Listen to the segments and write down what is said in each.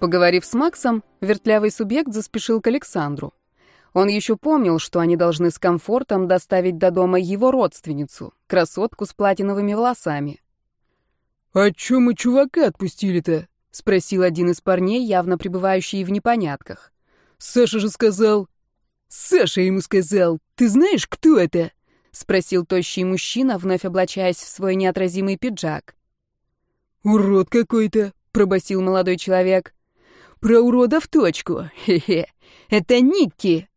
Поговорив с Максом, вертлявый субъект заспешил к Александру. Он еще помнил, что они должны с комфортом доставить до дома его родственницу, красотку с платиновыми волосами. «А чё мы чувака отпустили-то?» — спросил один из парней, явно пребывающий в непонятках. «Саша же сказал...» «Саша ему сказал, ты знаешь, кто это?» — спросил тощий мужчина, вновь облачаясь в свой неотразимый пиджак. «Урод какой-то», — пробасил молодой человек. «Про урода в точку. Хе-хе. Это Никки».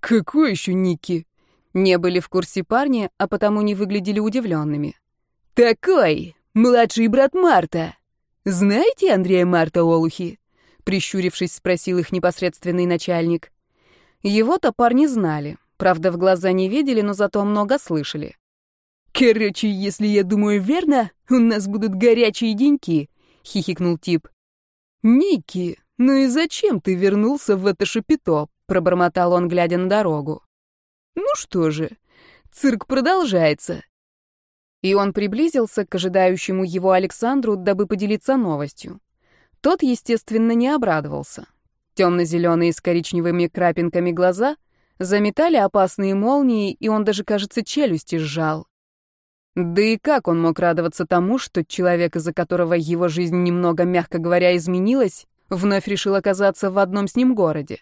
«Какой еще Никки?» Не были в курсе парни, а потому не выглядели удивленными. «Такой! Младший брат Марта. Знаете Андрея Марта Олухи?» Прищурившись, спросил их непосредственный начальник. Его-то парни знали. Правда, в глаза не видели, но зато много слышали. «Короче, если я думаю верно, у нас будут горячие деньки», — хихикнул тип. «Ники, ну и зачем ты вернулся в это шапито?» пробормотал он, глядя на дорогу. Ну что же, цирк продолжается. И он приблизился к ожидающему его Александру, дабы поделиться новостью. Тот, естественно, не обрадовался. Темно-зеленые с коричневыми крапинками глаза заметали опасные молнии, и он даже, кажется, челюсти сжал. Да и как он мог радоваться тому, что человек, из-за которого его жизнь немного, мягко говоря, изменилась, вновь решил оказаться в одном с ним городе?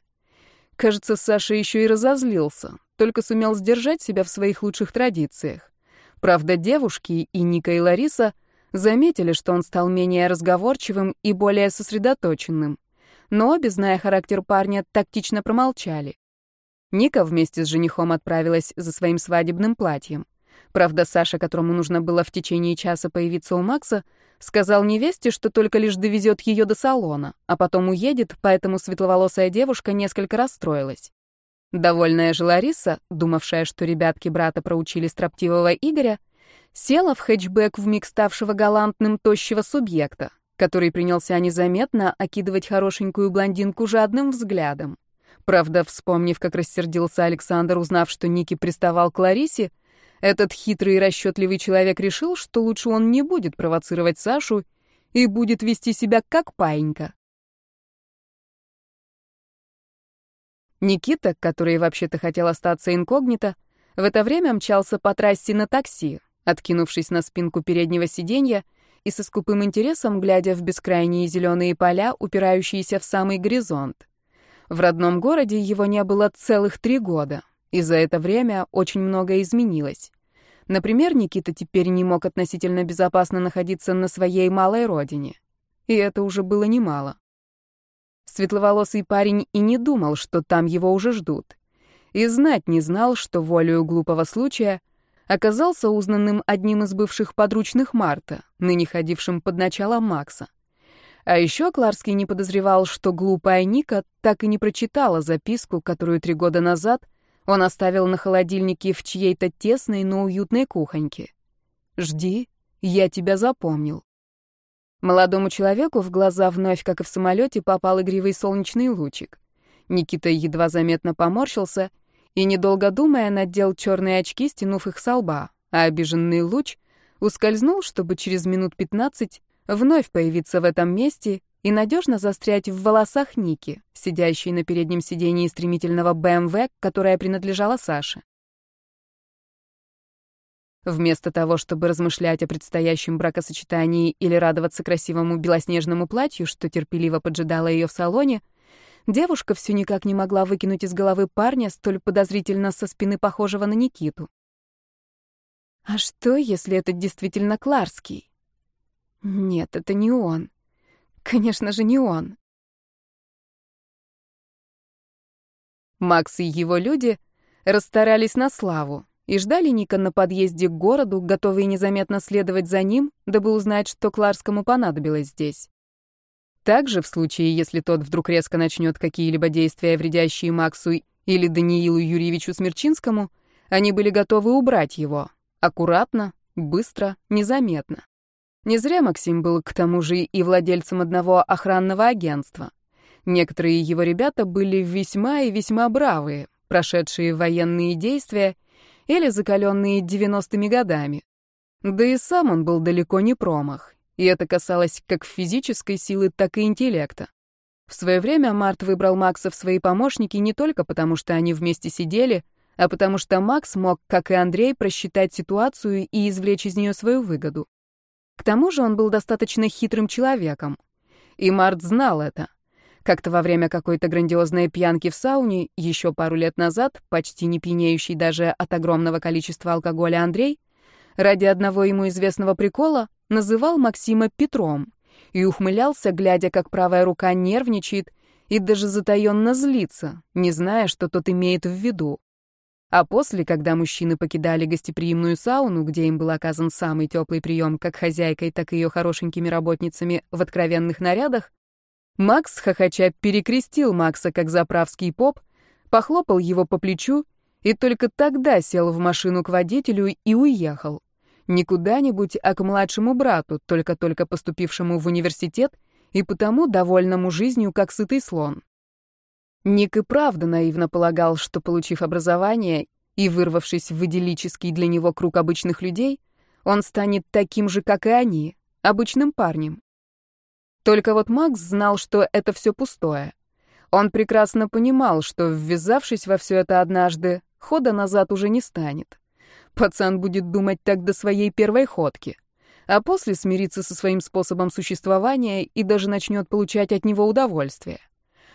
Кажется, Саша еще и разозлился, только сумел сдержать себя в своих лучших традициях. Правда, девушки, и Ника, и Лариса, заметили, что он стал менее разговорчивым и более сосредоточенным. Но обе, зная характер парня, тактично промолчали. Ника вместе с женихом отправилась за своим свадебным платьем. Правда, Саша, которому нужно было в течение часа появиться у Макса, сказал невесте, что только лишь довезет ее до салона, а потом уедет, поэтому светловолосая девушка несколько расстроилась. Довольная же Лариса, думавшая, что ребятки брата проучили строптивого Игоря, села в хэтчбэк вмиг ставшего галантным тощего субъекта, который принялся незаметно окидывать хорошенькую блондинку жадным взглядом. Правда, вспомнив, как рассердился Александр, узнав, что Ники приставал к Ларисе, этот хитрый и расчетливый человек решил, что лучше он не будет провоцировать Сашу и будет вести себя как паинька. Никита, который вообще-то хотел остаться инкогнито, в это время мчался по трассе на такси, откинувшись на спинку переднего сиденья и со скупым интересом глядя в бескрайние зеленые поля, упирающиеся в самый горизонт. В родном городе его не было целых три года, и за это время очень многое изменилось. Например, Никита теперь не мог относительно безопасно находиться на своей малой родине. И это уже было немало. Светловолосый парень и не думал, что там его уже ждут. И знать не знал, что волею глупого случая оказался узнанным одним из бывших подручных Марта, ныне ходившим под началом Макса. А еще Кларский не подозревал, что глупая Ника так и не прочитала записку, которую три года назад — он оставил на холодильнике в чьей-то тесной, но уютной кухоньке. «Жди, я тебя запомнил». Молодому человеку в глаза вновь, как и в самолете, попал игривый солнечный лучик. Никита едва заметно поморщился и, недолго думая, надел черные очки, стянув их со лба, а обиженный луч ускользнул, чтобы через минут пятнадцать вновь появиться в этом месте и надежно застрять в волосах Ники, сидящей на переднем сидении стремительного БМВ, которая принадлежала Саше. Вместо того, чтобы размышлять о предстоящем бракосочетании или радоваться красивому белоснежному платью, что терпеливо поджидало ее в салоне, девушка все никак не могла выкинуть из головы парня, столь подозрительно со спины похожего на Никиту. А что, если это действительно Кларский? Нет, это не он. Конечно же, не он. Макс и его люди расстарались на славу и ждали Ника на подъезде к городу, готовые незаметно следовать за ним, дабы узнать, что Кларскому понадобилось здесь. Также в случае, если тот вдруг резко начнет какие-либо действия, вредящие Максу или Даниилу Юрьевичу Смерчинскому, они были готовы убрать его. Аккуратно, быстро, незаметно. Не зря Максим был к тому же и владельцем одного охранного агентства. Некоторые его ребята были весьма и весьма бравые, прошедшие военные действия или закаленные 90-ми годами. Да и сам он был далеко не промах, и это касалось как физической силы, так и интеллекта. В свое время Март выбрал Макса в свои помощники не только потому, что они вместе сидели, а потому что Макс мог, как и Андрей, просчитать ситуацию и извлечь из нее свою выгоду. К тому же он был достаточно хитрым человеком. И Март знал это. Как-то во время какой-то грандиозной пьянки в сауне, еще пару лет назад, почти не пьянеющий даже от огромного количества алкоголя Андрей, ради одного ему известного прикола, называл Максима Петром и ухмылялся, глядя, как правая рука нервничает и даже затаенно злится, не зная, что тот имеет в виду. А после, когда мужчины покидали гостеприимную сауну, где им был оказан самый теплый прием как хозяйкой, так и ее хорошенькими работницами в откровенных нарядах, Макс, хохоча, перекрестил Макса как заправский поп, похлопал его по плечу и только тогда сел в машину к водителю и уехал. Не куда-нибудь, а к младшему брату, только-только поступившему в университет и потому довольному жизнью, как сытый слон. Ник и правда наивно полагал, что, получив образование и вырвавшись в идиллический для него круг обычных людей, он станет таким же, как и они, обычным парнем. Только вот Макс знал, что это все пустое. Он прекрасно понимал, что, ввязавшись во все это однажды, хода назад уже не станет. Пацан будет думать так до своей первой ходки, а после смириться со своим способом существования и даже начнет получать от него удовольствие.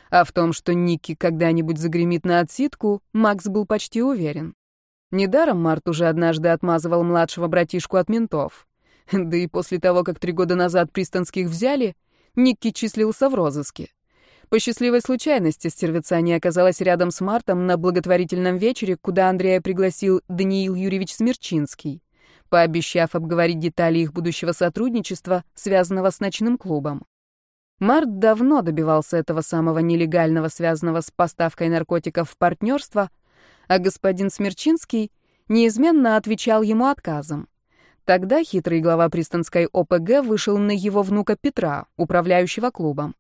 А в том, что Никки когда-нибудь загремит на отсидку, Макс был почти уверен. Недаром Март уже однажды отмазывал младшего братишку от ментов. Да и после того, как три года назад пристанских взяли, Никки числился в розыске. По счастливой случайности стервеца не оказалась рядом с Мартом на благотворительном вечере, куда Андрея пригласил Даниил Юрьевич Смерчинский, пообещав обговорить детали их будущего сотрудничества, связанного с ночным клубом. Март давно добивался этого самого нелегального, связанного с поставкой наркотиков в партнерство, а господин Смерчинский неизменно отвечал ему отказом. Тогда хитрый глава пристанской ОПГ вышел на его внука Петра, управляющего клубом.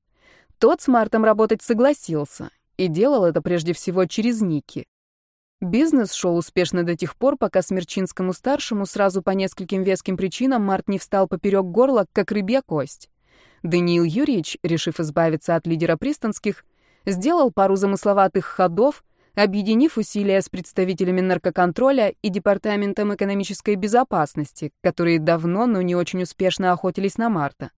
Тот с Мартом работать согласился и делал это прежде всего через Ники. Бизнес шел успешно до тех пор, пока Смерчинскому-старшему сразу по нескольким веским причинам Март не встал поперек горла, как рыбья кость. Даниил Юрьевич, решив избавиться от лидера пристанских, сделал пару замысловатых ходов, объединив усилия с представителями наркоконтроля и Департаментом экономической безопасности, которые давно, но не очень успешно охотились на Марта.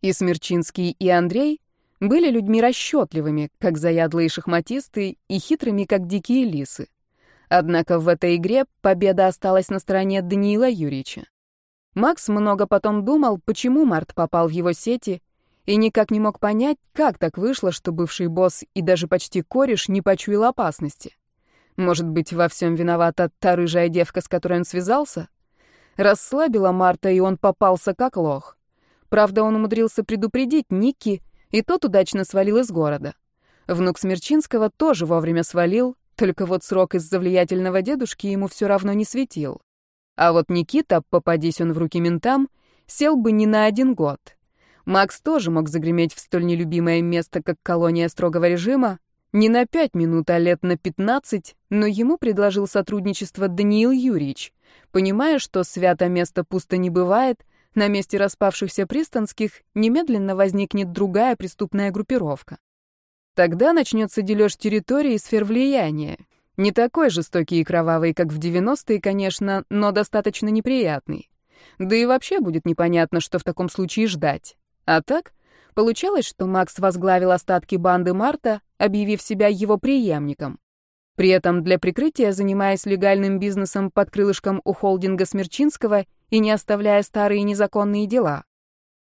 И Смерчинский, и Андрей были людьми расчетливыми, как заядлые шахматисты, и хитрыми, как дикие лисы. Однако в этой игре победа осталась на стороне Даниила Юрьевича. Макс много потом думал, почему Март попал в его сети, и никак не мог понять, как так вышло, что бывший босс и даже почти кореш не почуял опасности. Может быть, во всем виновата та рыжая девка, с которой он связался? Расслабила Марта, и он попался как лох. Правда, он умудрился предупредить Ники, и тот удачно свалил из города. Внук Смерчинского тоже вовремя свалил, только вот срок из-за влиятельного дедушки ему все равно не светил. А вот Никита, попадись он в руки ментам, сел бы не на один год. Макс тоже мог загреметь в столь нелюбимое место, как колония строгого режима, не на пять минут, а лет на пятнадцать, но ему предложил сотрудничество Даниил Юрьевич, понимая, что свято место пусто не бывает, на месте распавшихся пристанских немедленно возникнет другая преступная группировка. Тогда начнется дележ территории и сфер влияния, не такой жестокий и кровавый, как в 90-е, конечно, но достаточно неприятный. Да и вообще будет непонятно, что в таком случае ждать. А так, получалось, что Макс возглавил остатки банды Марта, объявив себя его преемником. При этом для прикрытия занимаясь легальным бизнесом под крылышком у холдинга Смерчинского и не оставляя старые незаконные дела.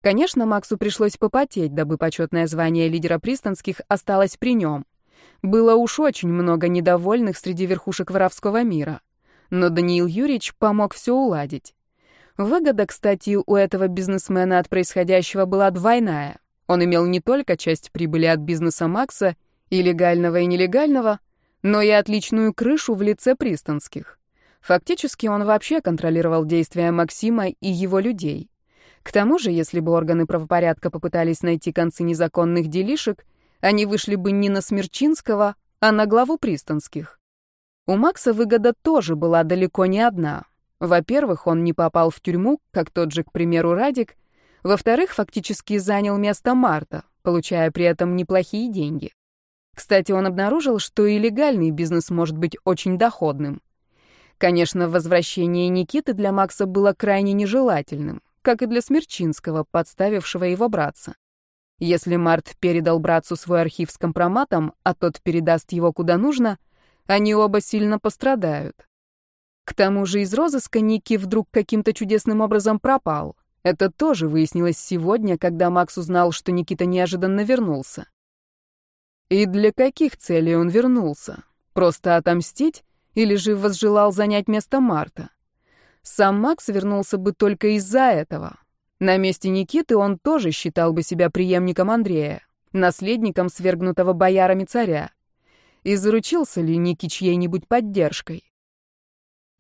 Конечно, Максу пришлось попотеть, дабы почетное звание лидера пристанских осталось при нем. Было уж очень много недовольных среди верхушек воровского мира. Но Даниил Юрьевич помог все уладить. Выгода, кстати, у этого бизнесмена от происходящего была двойная. Он имел не только часть прибыли от бизнеса Макса, и легального, и нелегального, но и отличную крышу в лице пристанских. Фактически он вообще контролировал действия Максима и его людей. К тому же, если бы органы правопорядка попытались найти концы незаконных делишек, они вышли бы не на Смерчинского, а на главу пристанских. У Макса выгода тоже была далеко не одна. Во-первых, он не попал в тюрьму, как тот же, к примеру, Радик. Во-вторых, фактически занял место Марта, получая при этом неплохие деньги. Кстати, он обнаружил, что и легальный бизнес может быть очень доходным. Конечно, возвращение Никиты для Макса было крайне нежелательным, как и для Смерчинского, подставившего его братца. Если Март передал братцу свой архив с компроматом, а тот передаст его куда нужно, они оба сильно пострадают. К тому же из розыска Ники вдруг каким-то чудесным образом пропал. Это тоже выяснилось сегодня, когда Макс узнал, что Никита неожиданно вернулся. И для каких целей он вернулся? Просто отомстить? Или же возжелал занять место Марта? Сам Макс вернулся бы только из-за этого. На месте Никиты он тоже считал бы себя преемником Андрея, наследником свергнутого боярами царя. И заручился ли Ники чьей-нибудь поддержкой?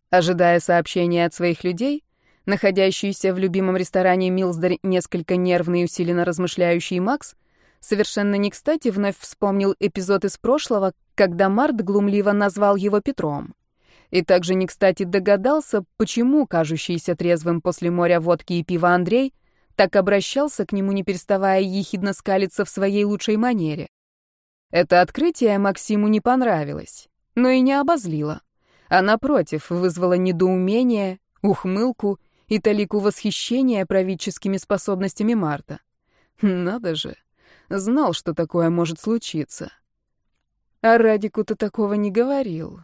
Ожидая сообщения от своих людей, находящийся в любимом ресторане Милсдер несколько нервный и усиленно размышляющий Макс совершенно не кстати вновь вспомнил эпизод из прошлого, когда Март глумливо назвал его Петром. И также не кстати догадался, почему кажущийся трезвым после моря водки и пива Андрей так обращался к нему, не переставая ехидно скалиться в своей лучшей манере. Это открытие Максиму не понравилось, но и не обозлило а напротив вызвала недоумение, ухмылку и талику восхищения правительскими способностями Марта. Надо же, знал, что такое может случиться. А Радику-то такого не говорил.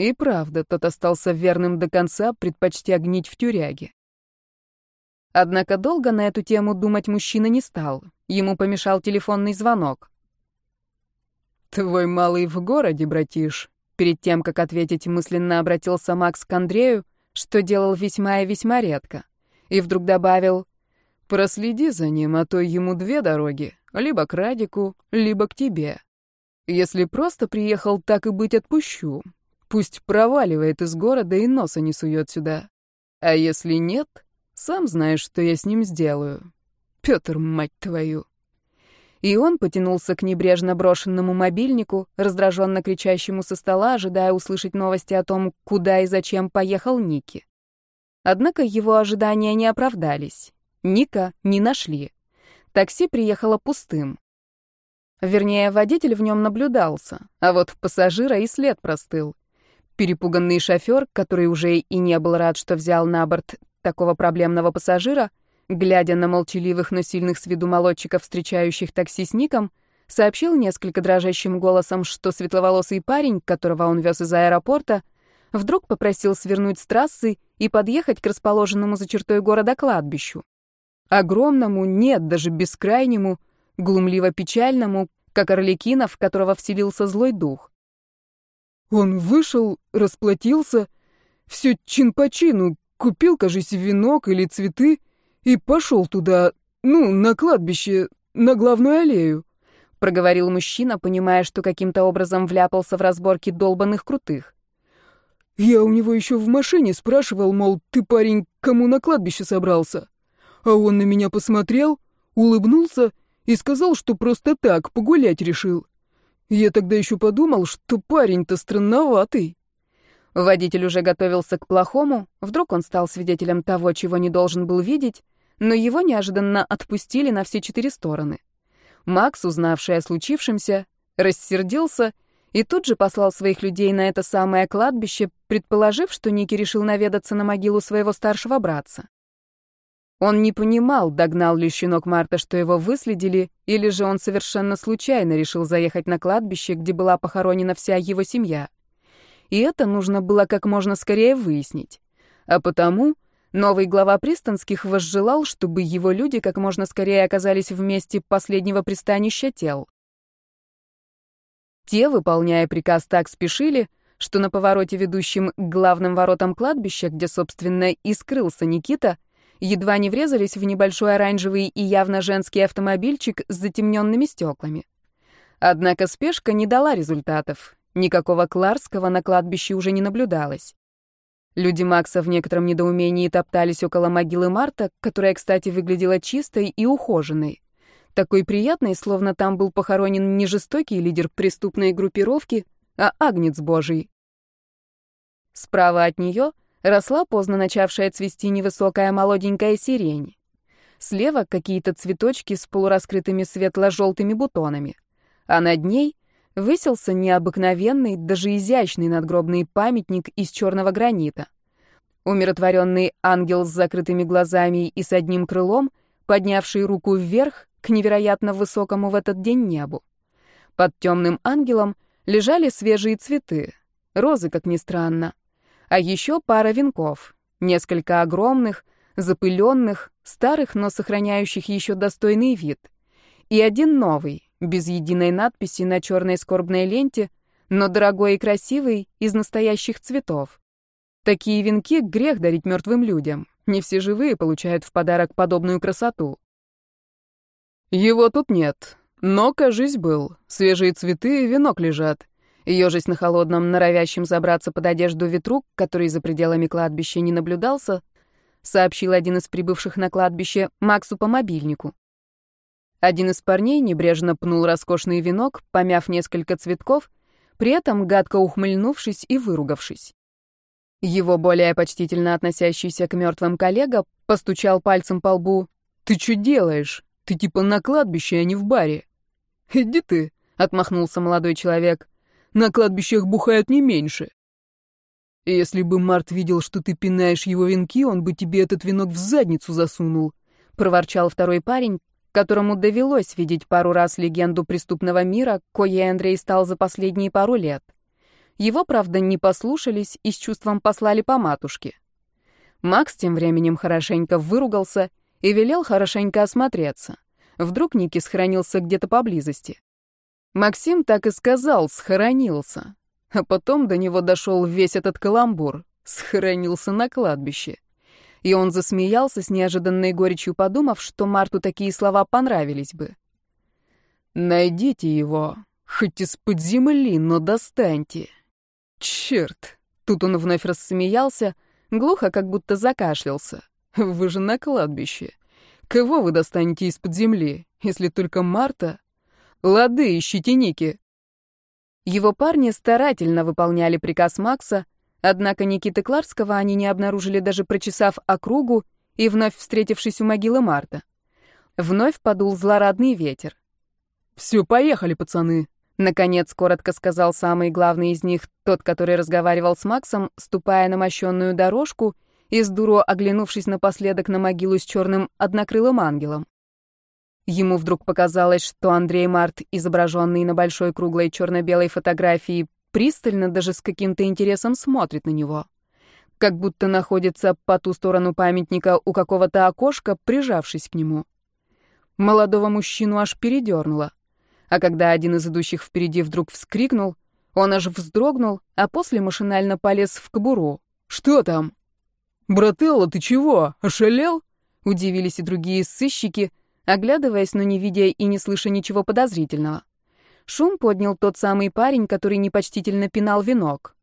И правда, тот остался верным до конца, предпочтя гнить в тюряге. Однако долго на эту тему думать мужчина не стал. Ему помешал телефонный звонок. «Твой малый в городе, братиш», Перед тем, как ответить, мысленно обратился Макс к Андрею, что делал весьма и весьма редко. И вдруг добавил, «Проследи за ним, а то ему две дороги, либо к Радику, либо к тебе. Если просто приехал, так и быть отпущу. Пусть проваливает из города и носа не сует сюда. А если нет, сам знаешь, что я с ним сделаю. Петр, мать твою!» И он потянулся к небрежно брошенному мобильнику, раздраженно кричащему со стола, ожидая услышать новости о том, куда и зачем поехал Ники. Однако его ожидания не оправдались. Ника не нашли. Такси приехало пустым. Вернее, водитель в нем наблюдался, а вот пассажира и след простыл. Перепуганный шофер, который уже и не был рад, что взял на борт такого проблемного пассажира, Глядя на молчаливых, но сильных с виду молодчиков, встречающих такси с Ником, сообщил несколько дрожащим голосом, что светловолосый парень, которого он вез из аэропорта, вдруг попросил свернуть с трассы и подъехать к расположенному за чертой города кладбищу. Огромному, нет, даже бескрайнему, глумливо-печальному, как Орликина, в которого вселился злой дух. Он вышел, расплатился, все чин по чину, купил, кажись, венок или цветы, и пошел туда, ну, на кладбище, на главную аллею», — проговорил мужчина, понимая, что каким-то образом вляпался в разборки долбанных крутых. «Я у него еще в машине спрашивал, мол, ты, парень, кому на кладбище собрался?» А он на меня посмотрел, улыбнулся и сказал, что просто так, погулять решил. Я тогда еще подумал, что парень-то странноватый. Водитель уже готовился к плохому, вдруг он стал свидетелем того, чего не должен был видеть, но его неожиданно отпустили на все четыре стороны. Макс, узнавший о случившемся, рассердился и тут же послал своих людей на это самое кладбище, предположив, что Ники решил наведаться на могилу своего старшего братца. Он не понимал, догнал ли щенок Марта, что его выследили, или же он совершенно случайно решил заехать на кладбище, где была похоронена вся его семья и это нужно было как можно скорее выяснить. А потому новый глава Пристанских возжелал, чтобы его люди как можно скорее оказались в месте последнего пристанища тел. Те, выполняя приказ, так спешили, что на повороте, ведущем к главным воротам кладбища, где, собственно, и скрылся Никита, едва не врезались в небольшой оранжевый и явно женский автомобильчик с затемненными стеклами. Однако спешка не дала результатов. Никакого Кларского на кладбище уже не наблюдалось. Люди Макса в некотором недоумении топтались около могилы Марта, которая, кстати, выглядела чистой и ухоженной. Такой приятной, словно там был похоронен не жестокий лидер преступной группировки, а агнец божий. Справа от нее росла поздно начавшая цвести невысокая молоденькая сирень. Слева какие-то цветочки с полураскрытыми светло-желтыми бутонами. А над ней высился необыкновенный, даже изящный надгробный памятник из черного гранита. Умиротворенный ангел с закрытыми глазами и с одним крылом, поднявший руку вверх к невероятно высокому в этот день небу. Под темным ангелом лежали свежие цветы, розы, как ни странно, а еще пара венков, несколько огромных, запыленных, старых, но сохраняющих еще достойный вид, и один новый, без единой надписи на черной скорбной ленте, но дорогой и красивый, из настоящих цветов. Такие венки грех дарить мертвым людям. Не все живые получают в подарок подобную красоту. Его тут нет, но, кажись, был. Свежие цветы и венок лежат. Ёжись на холодном, норовящем забраться под одежду ветру, который за пределами кладбища не наблюдался, сообщил один из прибывших на кладбище Максу по мобильнику. Один из парней небрежно пнул роскошный венок, помяв несколько цветков, при этом гадко ухмыльнувшись и выругавшись. Его более почтительно относящийся к мертвым коллега постучал пальцем по лбу. «Ты что делаешь? Ты типа на кладбище, а не в баре». «Иди ты», — отмахнулся молодой человек. «На кладбищах бухают не меньше». «Если бы Март видел, что ты пинаешь его венки, он бы тебе этот венок в задницу засунул», — проворчал второй парень, которому довелось видеть пару раз легенду преступного мира, кое Андрей стал за последние пару лет. Его, правда, не послушались и с чувством послали по матушке. Макс тем временем хорошенько выругался и велел хорошенько осмотреться. Вдруг Ники схоронился где-то поблизости. Максим так и сказал «схоронился». А потом до него дошел весь этот каламбур. Схоронился на кладбище. И он засмеялся с неожиданной горечью, подумав, что Марту такие слова понравились бы. «Найдите его, хоть из-под земли, но достаньте». «Черт!» Тут он вновь рассмеялся, глухо, как будто закашлялся. «Вы же на кладбище. Кого вы достанете из-под земли, если только Марта? Лады, ищите Ники». Его парни старательно выполняли приказ Макса, Однако Никиты Кларского они не обнаружили даже прочесав округу и вновь встретившись у могилы Марта. Вновь подул злорадный ветер. «Все, поехали, пацаны!» Наконец, коротко сказал самый главный из них, тот, который разговаривал с Максом, ступая на мощенную дорожку и с дуру оглянувшись напоследок на могилу с черным однокрылым ангелом. Ему вдруг показалось, что Андрей Март, изображенный на большой круглой черно-белой фотографии, пристально, даже с каким-то интересом смотрит на него. Как будто находится по ту сторону памятника у какого-то окошка, прижавшись к нему. Молодого мужчину аж передернуло. А когда один из идущих впереди вдруг вскрикнул, он аж вздрогнул, а после машинально полез в кобуру. «Что там?» «Брателло, ты чего? Ошалел?» Удивились и другие сыщики, оглядываясь, но не видя и не слыша ничего подозрительного. Шум поднял тот самый парень, который непочтительно пинал венок.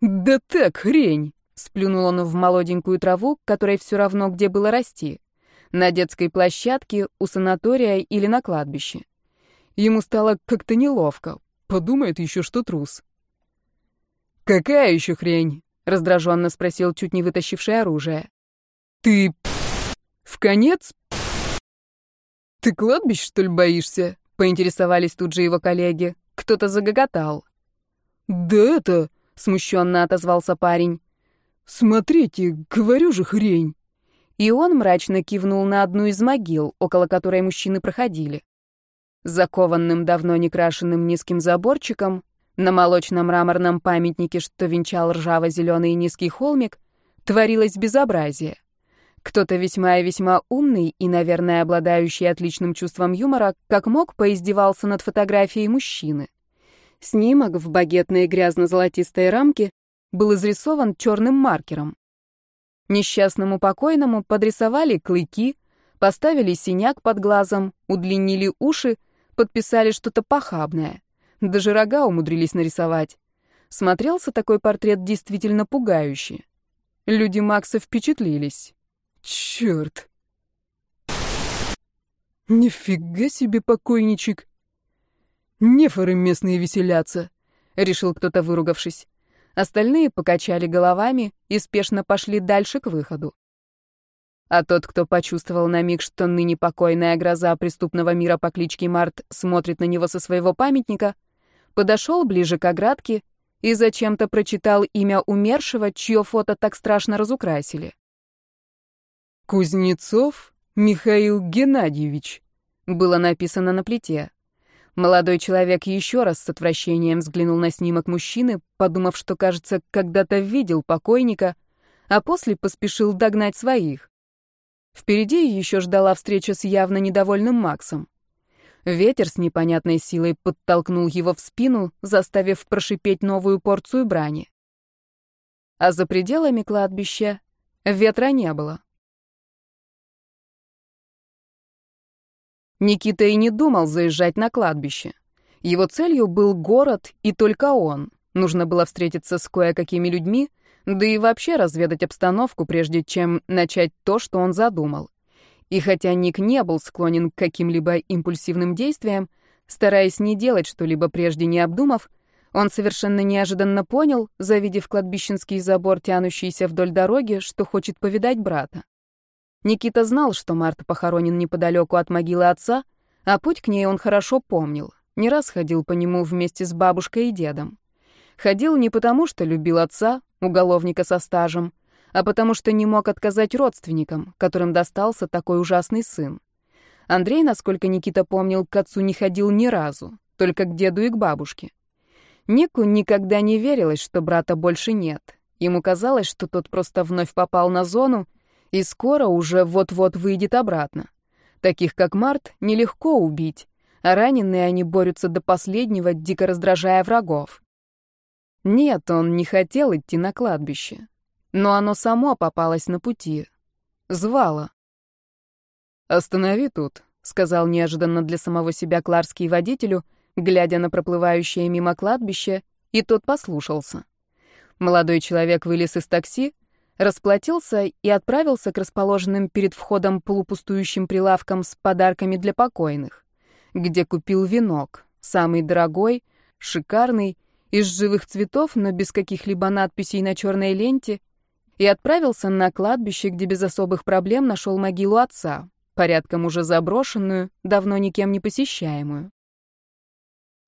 «Да так, хрень!» — сплюнул он в молоденькую траву, которой все равно где было расти. На детской площадке, у санатория или на кладбище. Ему стало как-то неловко. Подумает еще, что трус. «Какая еще хрень?» — раздраженно спросил, чуть не вытащивший оружие. «Ты... в конец? Ты кладбищ, что ли, боишься?» Поинтересовались тут же его коллеги. Кто-то загоготал. «Да это...» — смущенно отозвался парень. «Смотрите, говорю же, хрень!» И он мрачно кивнул на одну из могил, около которой мужчины проходили. Закованным давно не крашенным низким заборчиком, на молочно-мраморном памятнике, что венчал ржаво-зеленый низкий холмик, творилось безобразие. Кто-то весьма и весьма умный и, наверное, обладающий отличным чувством юмора, как мог, поиздевался над фотографией мужчины. Снимок в багетной грязно-золотистой рамке был изрисован черным маркером. Несчастному покойному подрисовали клыки, поставили синяк под глазом, удлинили уши, подписали что-то похабное. Даже рога умудрились нарисовать. Смотрелся такой портрет действительно пугающе. Люди Макса впечатлились. Черт! Нифига себе покойничек! Нефоры местные веселятся, решил кто-то, выругавшись. Остальные покачали головами и спешно пошли дальше к выходу. А тот, кто почувствовал на миг, что ныне покойная гроза преступного мира по кличке Март смотрит на него со своего памятника, подошел ближе к оградке и зачем-то прочитал имя умершего, чье фото так страшно разукрасили. «Кузнецов Михаил Геннадьевич», было написано на плите. Молодой человек еще раз с отвращением взглянул на снимок мужчины, подумав, что, кажется, когда-то видел покойника, а после поспешил догнать своих. Впереди еще ждала встреча с явно недовольным Максом. Ветер с непонятной силой подтолкнул его в спину, заставив прошипеть новую порцию брани. А за пределами кладбища ветра не было. Никита и не думал заезжать на кладбище. Его целью был город и только он. Нужно было встретиться с кое-какими людьми, да и вообще разведать обстановку, прежде чем начать то, что он задумал. И хотя Ник не был склонен к каким-либо импульсивным действиям, стараясь не делать что-либо прежде не обдумав, он совершенно неожиданно понял, завидев кладбищенский забор, тянущийся вдоль дороги, что хочет повидать брата. Никита знал, что Марта похоронен неподалеку от могилы отца, а путь к ней он хорошо помнил. Не раз ходил по нему вместе с бабушкой и дедом. Ходил не потому, что любил отца, уголовника со стажем, а потому что не мог отказать родственникам, которым достался такой ужасный сын. Андрей, насколько Никита помнил, к отцу не ходил ни разу, только к деду и к бабушке. Нику никогда не верилось, что брата больше нет. Ему казалось, что тот просто вновь попал на зону и скоро уже вот-вот выйдет обратно. Таких, как Март, нелегко убить, а раненые они борются до последнего, дико раздражая врагов. Нет, он не хотел идти на кладбище, но оно само попалось на пути. Звало. «Останови тут», — сказал неожиданно для самого себя Кларский водителю, глядя на проплывающее мимо кладбище, и тот послушался. Молодой человек вылез из такси, расплатился и отправился к расположенным перед входом полупустующим прилавкам с подарками для покойных, где купил венок, самый дорогой, шикарный, из живых цветов, но без каких-либо надписей на черной ленте, и отправился на кладбище, где без особых проблем нашел могилу отца, порядком уже заброшенную, давно никем не посещаемую.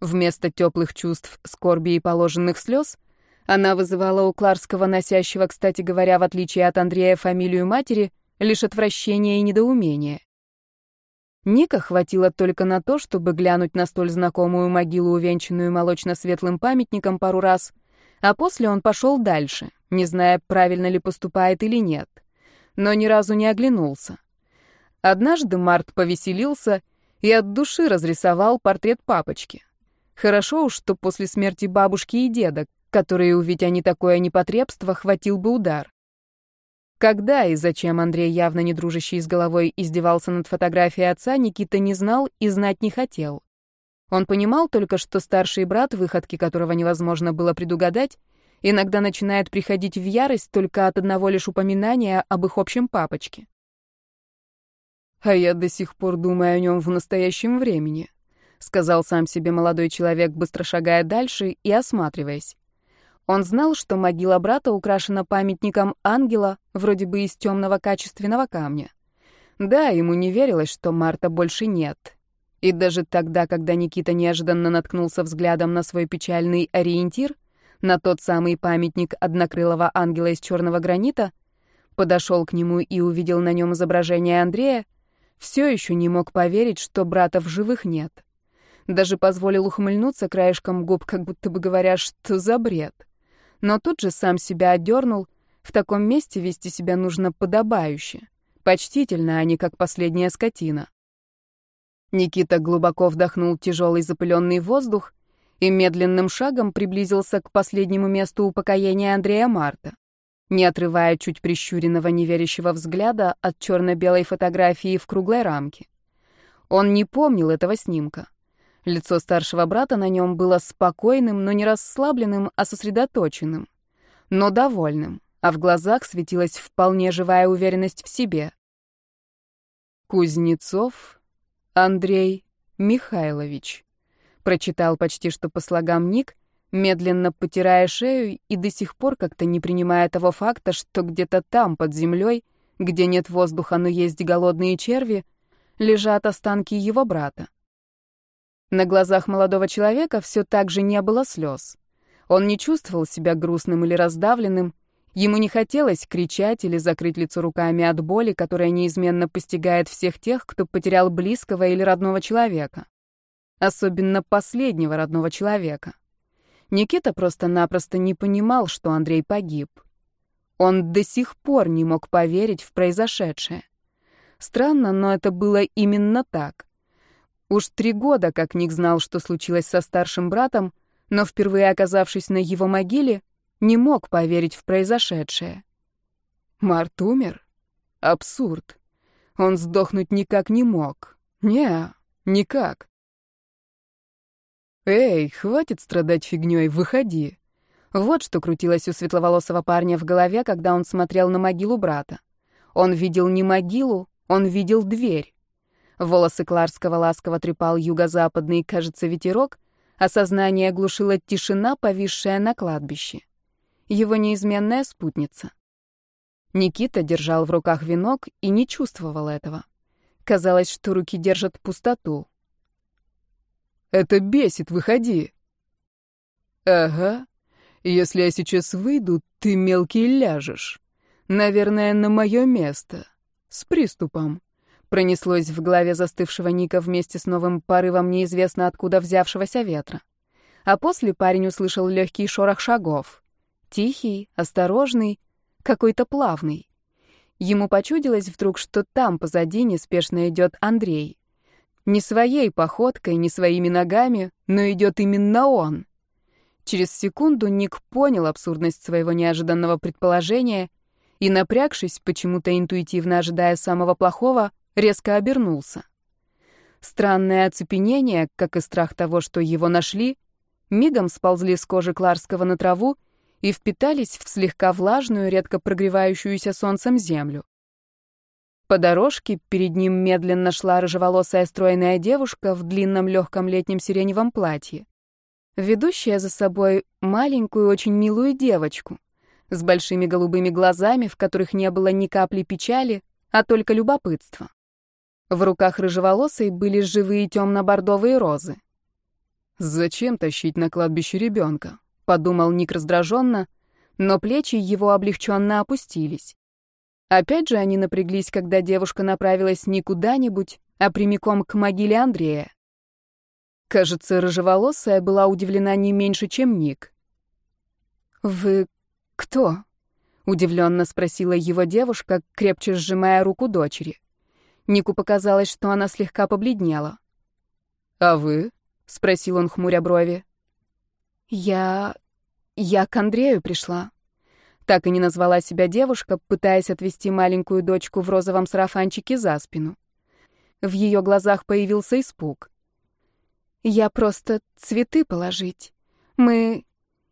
Вместо теплых чувств, скорби и положенных слез — она вызывала у Кларского, носящего, кстати говоря, в отличие от Андрея, фамилию матери, лишь отвращение и недоумение. Ника хватило только на то, чтобы глянуть на столь знакомую могилу, увенчанную молочно-светлым памятником пару раз, а после он пошел дальше, не зная, правильно ли поступает или нет, но ни разу не оглянулся. Однажды Март повеселился и от души разрисовал портрет папочки. Хорошо уж, что после смерти бабушки и деда, которые, увидя не такое непотребство, хватил бы удар. Когда и зачем Андрей, явно не дружащий с головой, издевался над фотографией отца, Никита не знал и знать не хотел. Он понимал только, что старший брат, выходки которого невозможно было предугадать, иногда начинает приходить в ярость только от одного лишь упоминания об их общем папочке. «А я до сих пор думаю о нем в настоящем времени», — сказал сам себе молодой человек, быстро шагая дальше и осматриваясь. Он знал, что могила брата украшена памятником ангела, вроде бы из темного качественного камня. Да, ему не верилось, что Марта больше нет. И даже тогда, когда Никита неожиданно наткнулся взглядом на свой печальный ориентир, на тот самый памятник однокрылого ангела из черного гранита, подошел к нему и увидел на нем изображение Андрея, все еще не мог поверить, что брата в живых нет. Даже позволил ухмыльнуться краешком губ, как будто бы говоря, что за бред но тут же сам себя одернул. В таком месте вести себя нужно подобающе, почтительно, а не как последняя скотина. Никита глубоко вдохнул тяжелый запыленный воздух и медленным шагом приблизился к последнему месту упокоения Андрея Марта, не отрывая чуть прищуренного неверящего взгляда от черно-белой фотографии в круглой рамке. Он не помнил этого снимка. Лицо старшего брата на нем было спокойным, но не расслабленным, а сосредоточенным, но довольным, а в глазах светилась вполне живая уверенность в себе. «Кузнецов Андрей Михайлович», — прочитал почти что по слогам Ник, медленно потирая шею и до сих пор как-то не принимая того факта, что где-то там, под землей, где нет воздуха, но есть голодные черви, лежат останки его брата. На глазах молодого человека все так же не было слез. Он не чувствовал себя грустным или раздавленным, ему не хотелось кричать или закрыть лицо руками от боли, которая неизменно постигает всех тех, кто потерял близкого или родного человека. Особенно последнего родного человека. Никита просто-напросто не понимал, что Андрей погиб. Он до сих пор не мог поверить в произошедшее. Странно, но это было именно так. Уж три года, как Ник знал, что случилось со старшим братом, но впервые оказавшись на его могиле, не мог поверить в произошедшее. Март умер? Абсурд. Он сдохнуть никак не мог. Не, никак. «Эй, хватит страдать фигнёй, выходи!» Вот что крутилось у светловолосого парня в голове, когда он смотрел на могилу брата. Он видел не могилу, он видел дверь. Волосы Кларского ласково трепал юго-западный, кажется, ветерок, а сознание глушила тишина, повисшая на кладбище. Его неизменная спутница. Никита держал в руках венок и не чувствовал этого. Казалось, что руки держат пустоту. «Это бесит, выходи!» «Ага. Если я сейчас выйду, ты мелкий ляжешь. Наверное, на мое место. С приступом». Пронеслось в голове застывшего Ника вместе с новым порывом неизвестно откуда взявшегося ветра. А после парень услышал легкий шорох шагов. Тихий, осторожный, какой-то плавный. Ему почудилось вдруг, что там позади неспешно идет Андрей. Не своей походкой, не своими ногами, но идет именно он. Через секунду Ник понял абсурдность своего неожиданного предположения и, напрягшись, почему-то интуитивно ожидая самого плохого, резко обернулся. Странное оцепенение, как и страх того, что его нашли, мигом сползли с кожи Кларского на траву и впитались в слегка влажную, редко прогревающуюся солнцем землю. По дорожке перед ним медленно шла рыжеволосая стройная девушка в длинном легком летнем сиреневом платье, ведущая за собой маленькую, очень милую девочку с большими голубыми глазами, в которых не было ни капли печали, а только любопытство. В руках рыжеволосой были живые темно-бордовые розы. «Зачем тащить на кладбище ребенка?» — подумал Ник раздраженно, но плечи его облегченно опустились. Опять же они напряглись, когда девушка направилась не куда-нибудь, а прямиком к могиле Андрея. Кажется, рыжеволосая была удивлена не меньше, чем Ник. «Вы кто?» — удивленно спросила его девушка, крепче сжимая руку дочери. Нику показалось, что она слегка побледнела. «А вы?» — спросил он, хмуря брови. «Я... я к Андрею пришла». Так и не назвала себя девушка, пытаясь отвести маленькую дочку в розовом сарафанчике за спину. В ее глазах появился испуг. «Я просто цветы положить. Мы...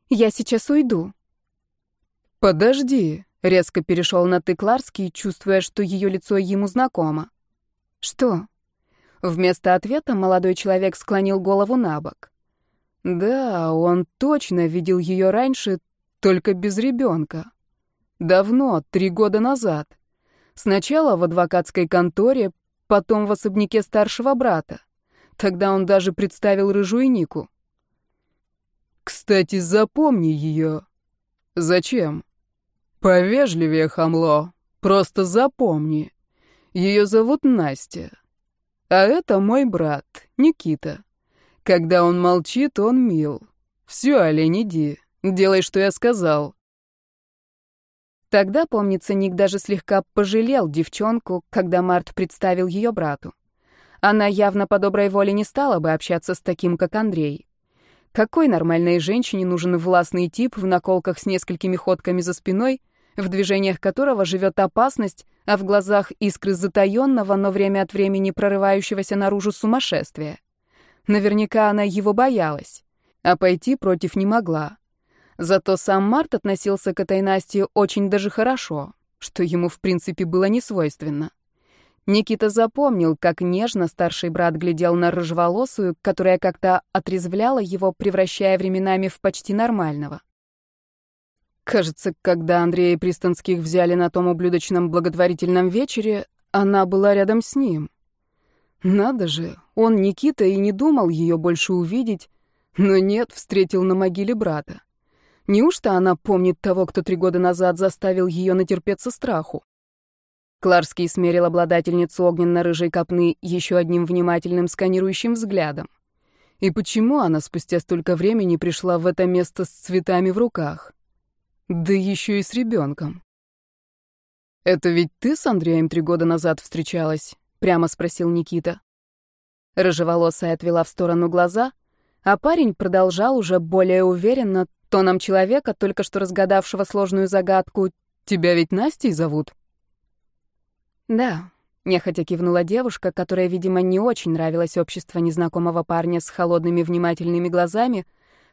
Я сейчас уйду». «Подожди», — резко перешел на ты Кларский, чувствуя, что ее лицо ему знакомо. «Что?» Вместо ответа молодой человек склонил голову на бок. Да, он точно видел ее раньше, только без ребенка. Давно, три года назад. Сначала в адвокатской конторе, потом в особняке старшего брата. Тогда он даже представил рыжую Нику. «Кстати, запомни ее». «Зачем?» «Повежливее, хамло. Просто запомни. Ее зовут Настя. А это мой брат, Никита. Когда он молчит, он мил. Все, олень, иди. Делай, что я сказал. Тогда, помнится, Ник даже слегка пожалел девчонку, когда Март представил ее брату. Она явно по доброй воле не стала бы общаться с таким, как Андрей. Какой нормальной женщине нужен властный тип в наколках с несколькими ходками за спиной, в движениях которого живет опасность, а в глазах искры затаённого, но время от времени прорывающегося наружу сумасшествия. Наверняка она его боялась, а пойти против не могла. Зато сам Март относился к этой Насте очень даже хорошо, что ему в принципе было не свойственно. Никита запомнил, как нежно старший брат глядел на рыжеволосую, которая как-то отрезвляла его, превращая временами в почти нормального. Кажется, когда Андрея Пристанских взяли на том ублюдочном благотворительном вечере, она была рядом с ним. Надо же, он, Никита, и не думал ее больше увидеть, но нет, встретил на могиле брата. Неужто она помнит того, кто три года назад заставил ее натерпеться страху? Кларский смерил обладательницу огненно-рыжей копны еще одним внимательным сканирующим взглядом. И почему она спустя столько времени пришла в это место с цветами в руках? Да еще и с ребенком. «Это ведь ты с Андреем три года назад встречалась?» — прямо спросил Никита. Рыжеволосая отвела в сторону глаза, а парень продолжал уже более уверенно, тоном человека, только что разгадавшего сложную загадку. «Тебя ведь Настей зовут?» «Да», — нехотя кивнула девушка, которая, видимо, не очень нравилось общество незнакомого парня с холодными внимательными глазами,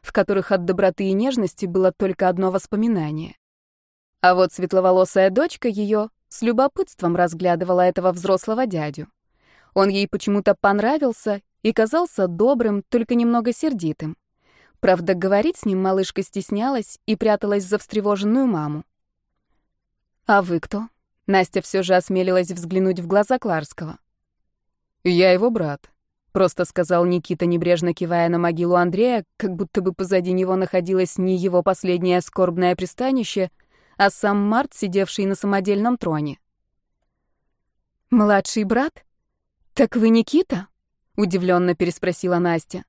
в которых от доброты и нежности было только одно воспоминание. А вот светловолосая дочка ее с любопытством разглядывала этого взрослого дядю. Он ей почему-то понравился и казался добрым, только немного сердитым. Правда, говорить с ним малышка стеснялась и пряталась за встревоженную маму. «А вы кто?» Настя все же осмелилась взглянуть в глаза Кларского. «Я его брат», Просто сказал Никита, небрежно кивая на могилу Андрея, как будто бы позади него находилось не его последнее скорбное пристанище, а сам Март, сидевший на самодельном троне. «Младший брат? Так вы Никита?» — удивленно переспросила Настя.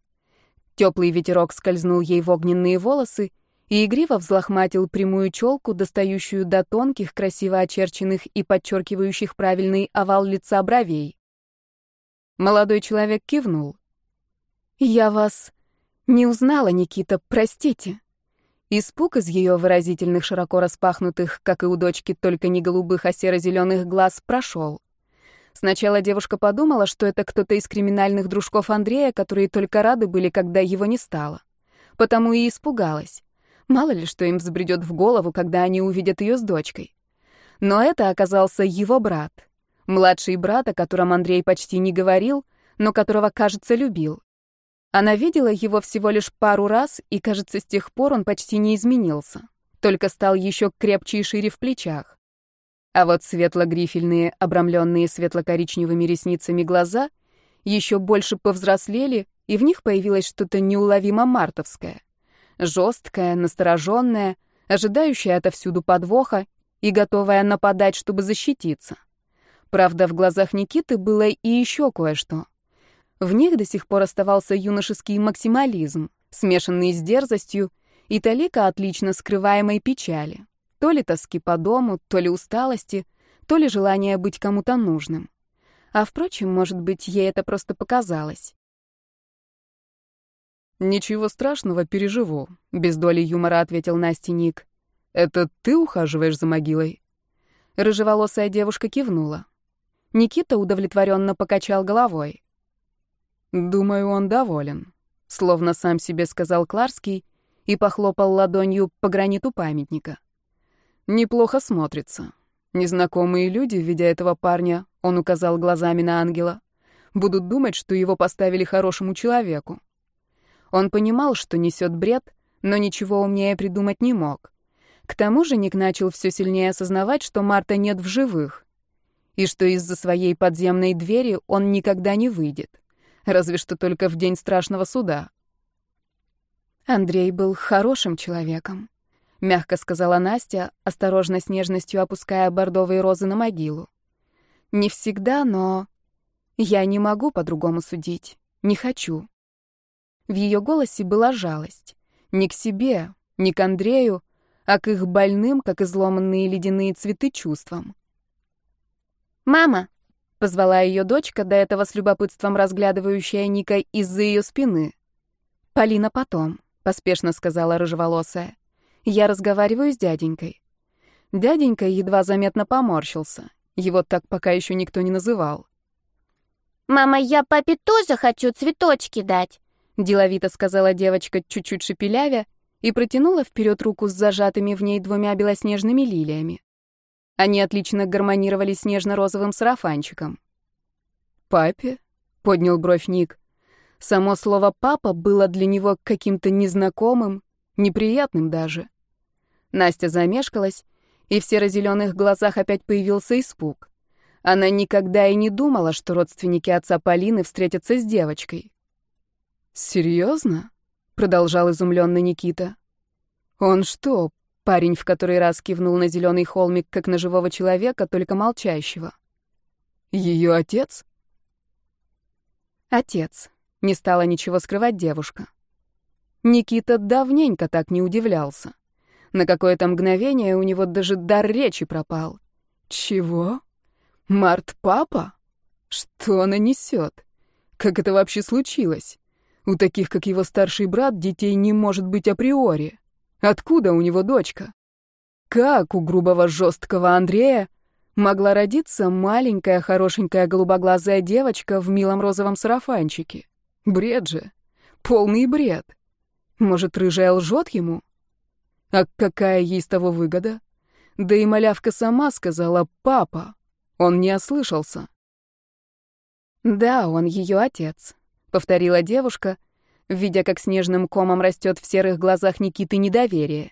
Теплый ветерок скользнул ей в огненные волосы и игриво взлохматил прямую челку, достающую до тонких, красиво очерченных и подчеркивающих правильный овал лица бровей. Молодой человек кивнул. «Я вас не узнала, Никита, простите». Испуг из ее выразительных, широко распахнутых, как и у дочки, только не голубых, а серо-зеленых глаз прошел. Сначала девушка подумала, что это кто-то из криминальных дружков Андрея, которые только рады были, когда его не стало. Потому и испугалась. Мало ли, что им взбредет в голову, когда они увидят ее с дочкой. Но это оказался его брат. Младший брат, о котором Андрей почти не говорил, но которого, кажется, любил. Она видела его всего лишь пару раз, и, кажется, с тех пор он почти не изменился, только стал еще крепче и шире в плечах. А вот светло-грифельные, обрамленные светло-коричневыми ресницами глаза еще больше повзрослели, и в них появилось что-то неуловимо мартовское. Жесткое, настороженное, ожидающее отовсюду подвоха и готовое нападать, чтобы защититься. Правда, в глазах Никиты было и еще кое-что. В них до сих пор оставался юношеский максимализм, смешанный с дерзостью и талика отлично скрываемой печали. То ли тоски по дому, то ли усталости, то ли желание быть кому-то нужным. А впрочем, может быть, ей это просто показалось. «Ничего страшного, переживу», — без доли юмора ответил Насти Ник. «Это ты ухаживаешь за могилой?» Рыжеволосая девушка кивнула. Никита удовлетворенно покачал головой. «Думаю, он доволен», — словно сам себе сказал Кларский и похлопал ладонью по граниту памятника. «Неплохо смотрится. Незнакомые люди, видя этого парня, он указал глазами на ангела, будут думать, что его поставили хорошему человеку. Он понимал, что несет бред, но ничего умнее придумать не мог. К тому же Ник начал все сильнее осознавать, что Марта нет в живых, и что из-за своей подземной двери он никогда не выйдет, разве что только в день страшного суда. Андрей был хорошим человеком, мягко сказала Настя, осторожно с нежностью опуская бордовые розы на могилу. Не всегда, но я не могу по-другому судить, не хочу. В ее голосе была жалость. Не к себе, не к Андрею, а к их больным, как изломанные ледяные цветы, чувствам. «Мама!» — позвала ее дочка, до этого с любопытством разглядывающая Ника из-за ее спины. «Полина потом», — поспешно сказала рыжеволосая. «Я разговариваю с дяденькой». Дяденька едва заметно поморщился. Его так пока еще никто не называл. «Мама, я папе тоже хочу цветочки дать», — деловито сказала девочка, чуть-чуть шепелявя, и протянула вперед руку с зажатыми в ней двумя белоснежными лилиями. Они отлично гармонировали с нежно-розовым сарафанчиком. «Папе?» — поднял бровь Ник. Само слово «папа» было для него каким-то незнакомым, неприятным даже. Настя замешкалась, и в серо-зеленых глазах опять появился испуг. Она никогда и не думала, что родственники отца Полины встретятся с девочкой. «Серьезно?» — продолжал изумленный Никита. «Он что, парень в который раз кивнул на зеленый холмик, как на живого человека, только молчащего? Ее отец?» «Отец», — не стала ничего скрывать девушка. Никита давненько так не удивлялся. На какое-то мгновение у него даже дар речи пропал. «Чего? Март папа? Что она несет? Как это вообще случилось? У таких, как его старший брат, детей не может быть априори. Откуда у него дочка? Как у грубого жесткого Андрея могла родиться маленькая хорошенькая голубоглазая девочка в милом розовом сарафанчике? Бред же. Полный бред. Может, рыжая лжет ему? А какая ей с того выгода? Да и малявка сама сказала «папа». Он не ослышался. «Да, он ее отец», — повторила девушка, видя, как снежным комом растет в серых глазах Никиты недоверие.